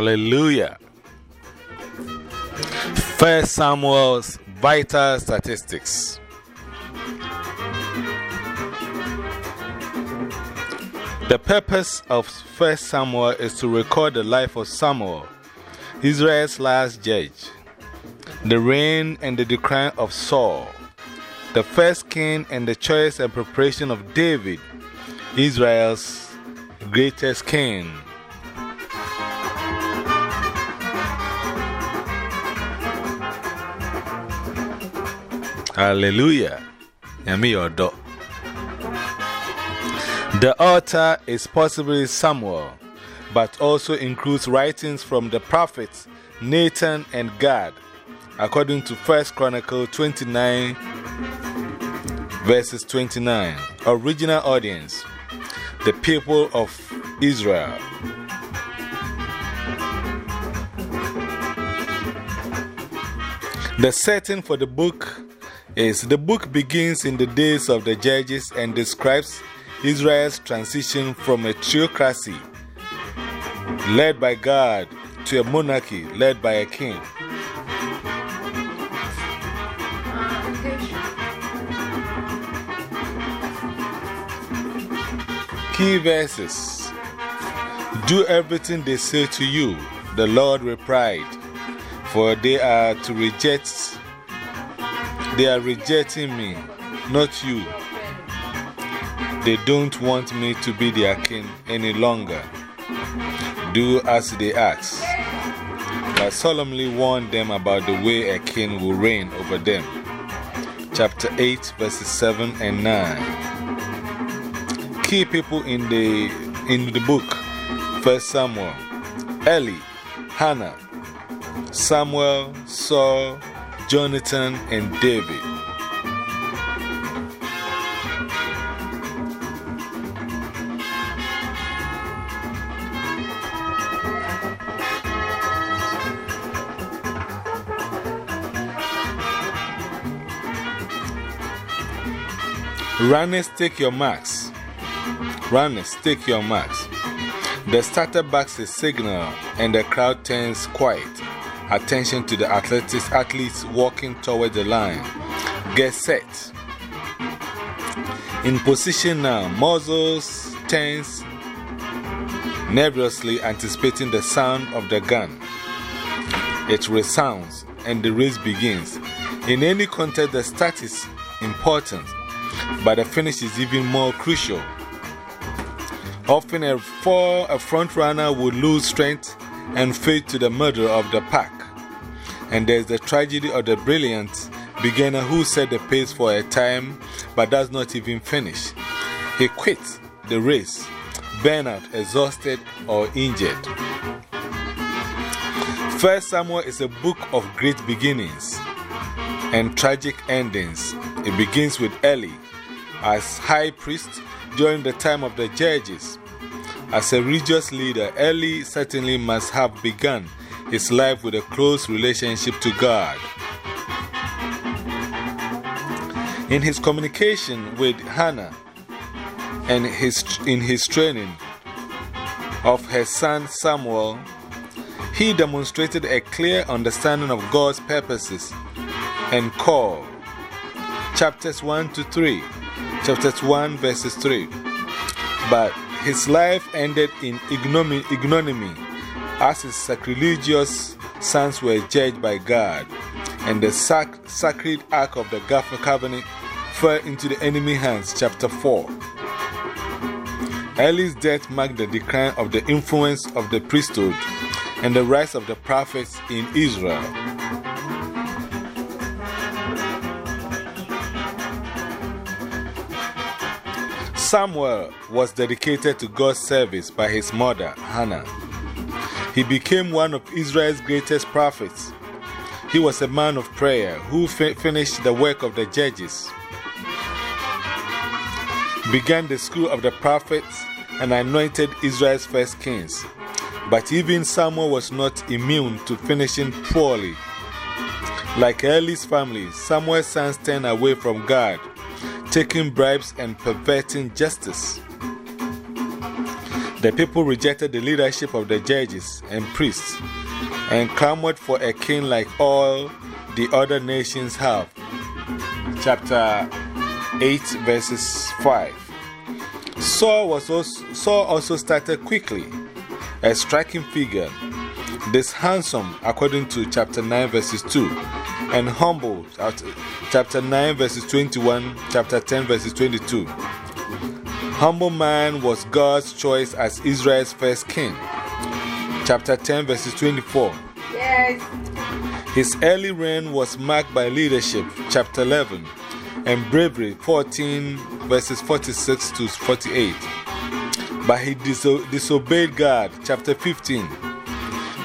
Hallelujah. First Samuel's vital statistics. The purpose of First Samuel is to record the life of Samuel, Israel's last judge, the reign and the decline of Saul, the first king, and the choice and preparation of David, Israel's greatest king. Hallelujah. Yami. The author is possibly Samuel, but also includes writings from the prophets Nathan and Gad, according to 1 Chronicle 29, verses 29. Original audience The people of Israel. The setting for the book is the book begins in the days of the judges and describes Israel's transition from a theocracy led by God to a monarchy led by a king. Key verses Do everything they say to you, the Lord replied, for they are to reject, they are rejecting me, not you. They don't want me to be their king any longer. Do as they ask. But solemnly warn them about the way a king will reign over them. Chapter 8, verses 7 and 9. Key people in the, in the book 1 Samuel Eli, Hannah, Samuel, Saul, Jonathan, and David. Runners, take your marks. Runners, take your marks. The starter backs a signal and the crowd turns quiet. Attention to the athletics, athletes walking toward the line. Get set. In position now, muzzles tense, nervously anticipating the sound of the gun. It resounds and the race begins. In any contest, the start is important but the finish is even more crucial. Often, a, for a front runner would lose strength and fade to the murder of the pack. And there's the tragedy of the brilliant beginner who set the pace for a time but does not even finish. He quits the race, burnout, exhausted, or injured. First Samuel is a book of great beginnings and tragic endings. It begins with Eli as high priest during the time of the judges. As a religious leader, Eli certainly must have begun his life with a close relationship to God. In his communication with Hannah and his, in his training of her son Samuel, he demonstrated a clear understanding of God's purposes and call. Chapters 1 to 3, chapters 1, verses 3. But his life ended in ignominy, ignominy as his sacrilegious sons were judged by God, and the sac sacred ark of the covenant fell into the enemy hands. Chapter 4. Eli's death marked the decline of the influence of the priesthood and the rise of the prophets in Israel. Samuel was dedicated to God's service by his mother, Hannah. He became one of Israel's greatest prophets. He was a man of prayer who fi finished the work of the judges, began the school of the prophets, and anointed Israel's first kings. But even Samuel was not immune to finishing poorly. Like Eli's family, Samuel's sons turned away from God taking bribes and perverting justice. The people rejected the leadership of the judges and priests and clamored for a king like all the other nations have. Chapter 8, verses 5. Saul, was also, Saul also started quickly, a striking figure, this handsome, according to chapter 9, verses 2, and humble, uh, chapter 9, verses 21, chapter 10, verses 22. Humble man was God's choice as Israel's first king. Chapter 10, verses 24. Yes. His early reign was marked by leadership. Chapter 11 and bravery 14 verses 46 to 48. But he diso disobeyed God, chapter 15.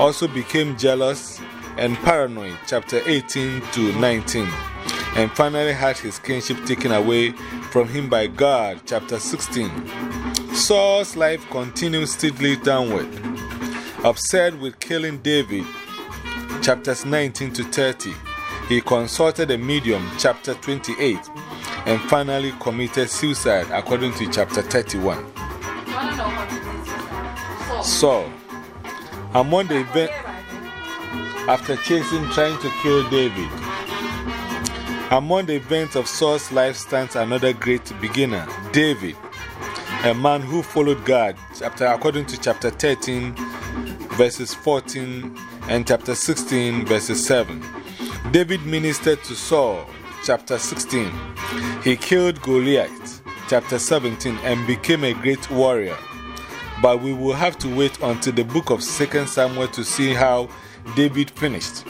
Also became jealous and paranoid, chapter 18 to 19. And finally had his kingship taken away from him by God, chapter 16. Saul's life continued steadily downward. Upset with killing David, chapters 19 to 30. He consulted a medium, chapter 28, and finally committed suicide, according to chapter 31. So, among the event, after chasing, trying to kill David, among the events of Saul's life stands another great beginner, David, a man who followed God, chapter, according to chapter 13, verses 14, and chapter 16, verses 7. David ministered to Saul, chapter 16. He killed Goliath, chapter 17, and became a great warrior. But we will have to wait until the book of 2 Samuel to see how David finished.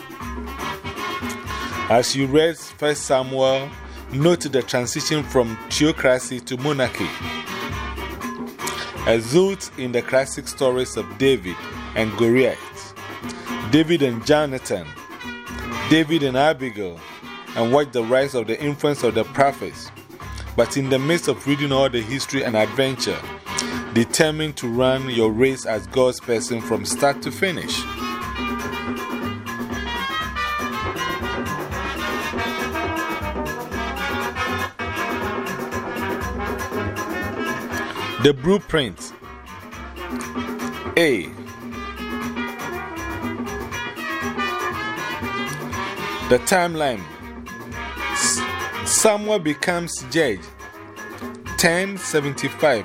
As you read 1 Samuel, note the transition from theocracy to monarchy. Exult in the classic stories of David and Goliath, David and Jonathan, David and Abigail, and watch the rise of the influence of the prophets. But in the midst of reading all the history and adventure, determined to run your race as God's person from start to finish. The blueprint A The timeline Samuel becomes judge 1075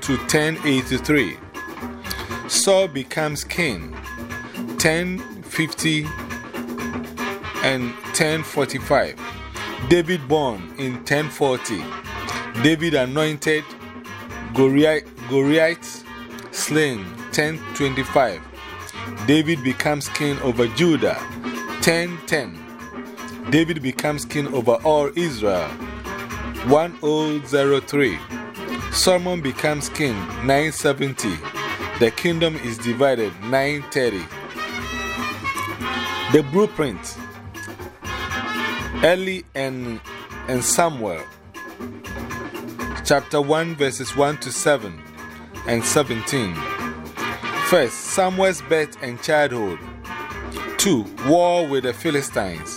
to 1083. Saul becomes king 1050 and 1045. David born in 1040. David anointed Goliath slain 1025. David becomes king over Judah 1010. David becomes king over all Israel. 1003. Solomon becomes king 970. The kingdom is divided 930. The blueprint Eli and, and Samuel, chapter 1, verses 1 to 7 and 17. First, Samuel's birth and childhood. 2. War with the Philistines.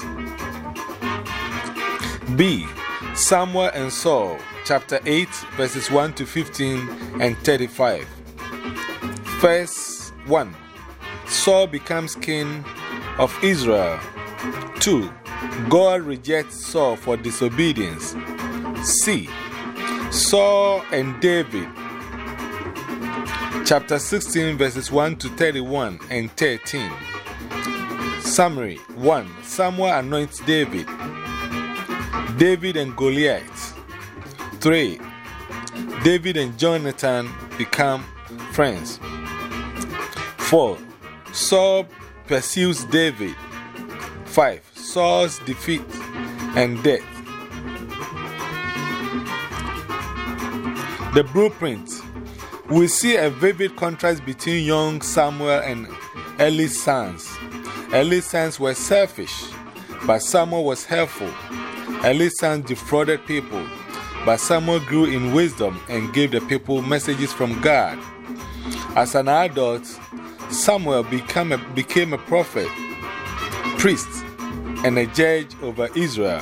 B. Samuel and Saul, chapter 8, verses 1 to 15 and 35. First 1 Saul becomes king of Israel. 2. God rejects Saul for disobedience. C. Saul and David, chapter 16, verses 1 to 31 and 13. Summary 1. Samuel anoints David. David and Goliath. 3. David and Jonathan become friends. 4. Saul pursues David. 5. Saul's defeat and death. The blueprint. We see a vivid contrast between young Samuel and Eli's sons. Eli's sons were selfish, but Samuel was helpful. Eli's sons defrauded people, but Samuel grew in wisdom and gave the people messages from God. As an adult, Samuel became a, became a prophet, priest, and a judge over Israel.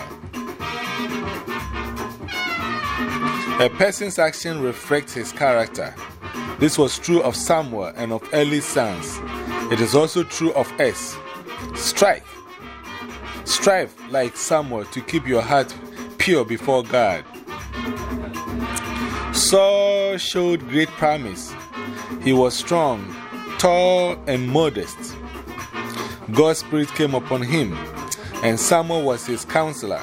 A person's action reflects his character. This was true of Samuel and of Eli's sons. It is also true of us. Strike. Strive like Samuel to keep your heart pure before God. Saul showed great promise. He was strong, tall, and modest. God's Spirit came upon him, and Samuel was his counselor.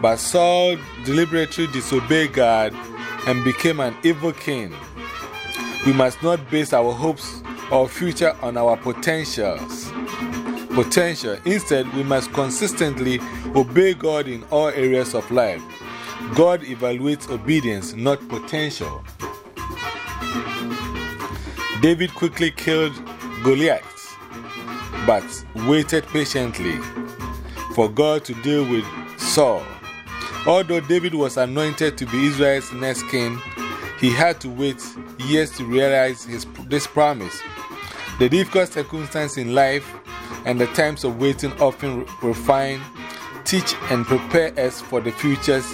But Saul deliberately disobeyed God and became an evil king. We must not base our hopes or future on our potentials. Potential. Instead, we must consistently obey God in all areas of life. God evaluates obedience, not potential. David quickly killed Goliath, but waited patiently for God to deal with Saul. Although David was anointed to be Israel's next king, he had to wait years to realize his, this promise. The difficult circumstances in life and the times of waiting often refine, teach, and prepare us for the future's,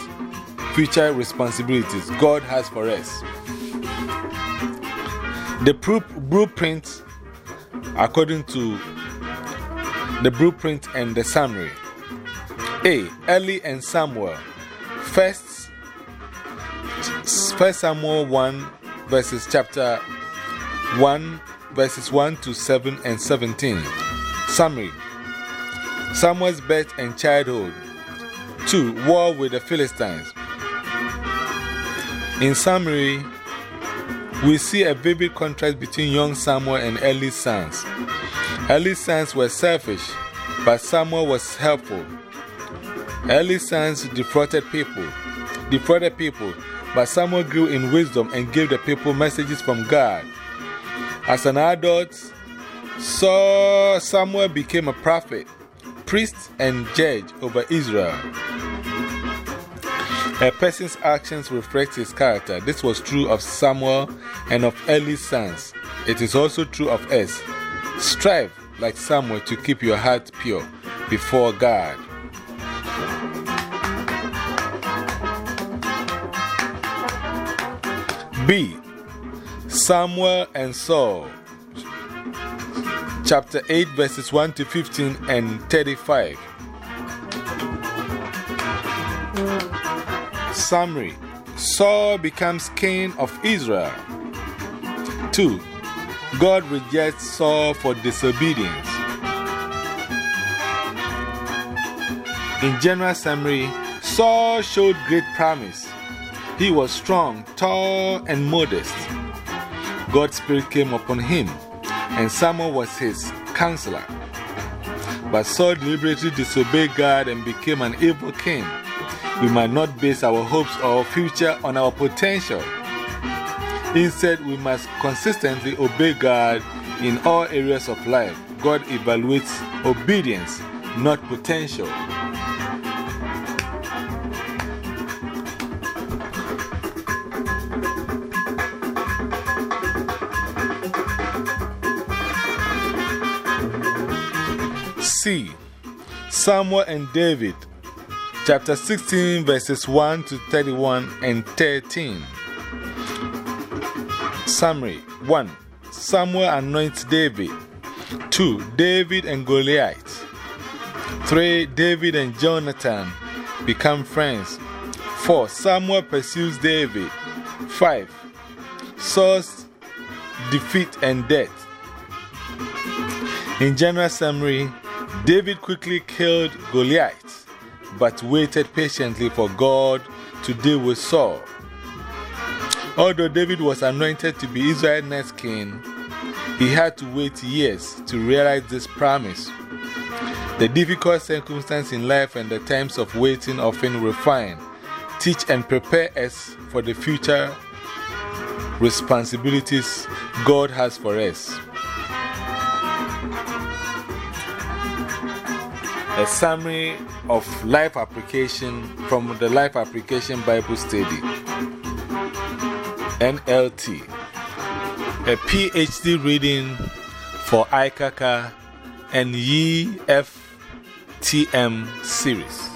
future responsibilities God has for us. The blueprint, according to the blueprint and the summary. A. Eli and Samuel. First, First Samuel 1, verses chapter 1, verses 1 to 7 and 17. Summary Samuel's birth and childhood. 2. War with the Philistines. In summary, we see a vivid contrast between young Samuel and Eli's sons. Eli's sons were selfish, but Samuel was helpful. Eli's sons defrauded people, defrauded people, but Samuel grew in wisdom and gave the people messages from God. As an adult, so Samuel became a prophet, priest, and judge over Israel. A person's actions reflect his character. This was true of Samuel and of Eli's sons. It is also true of us. Strive, like Samuel, to keep your heart pure before God. B. Samuel and Saul. Chapter 8, verses 1 to 15 and 35. Summary Saul becomes king of Israel. 2. God rejects Saul for disobedience. In general summary, Saul showed great promise. He was strong, tall, and modest. God's Spirit came upon him, and Samuel was his counselor. But Saul deliberately disobeyed God and became an evil king. We might not base our hopes or future on our potential. Instead, we must consistently obey God in all areas of life. God evaluates obedience, not potential. C. Samuel and David chapter 16, verses 1 to 31 and 13. Summary 1. Samuel anoints David. 2. David and Goliath. 3. David and Jonathan become friends. 4. Samuel pursues David. 5. Saul's defeat and death. In general summary, David quickly killed Goliath but waited patiently for God to deal with Saul. Although David was anointed to be Israel's next king, he had to wait years to realize this promise. The difficult circumstances in life and the times of waiting often refine, teach, and prepare us for the future responsibilities God has for us. A summary of life application from the Life Application Bible Study, NLT, a PhD reading for ICACA and YFTM series.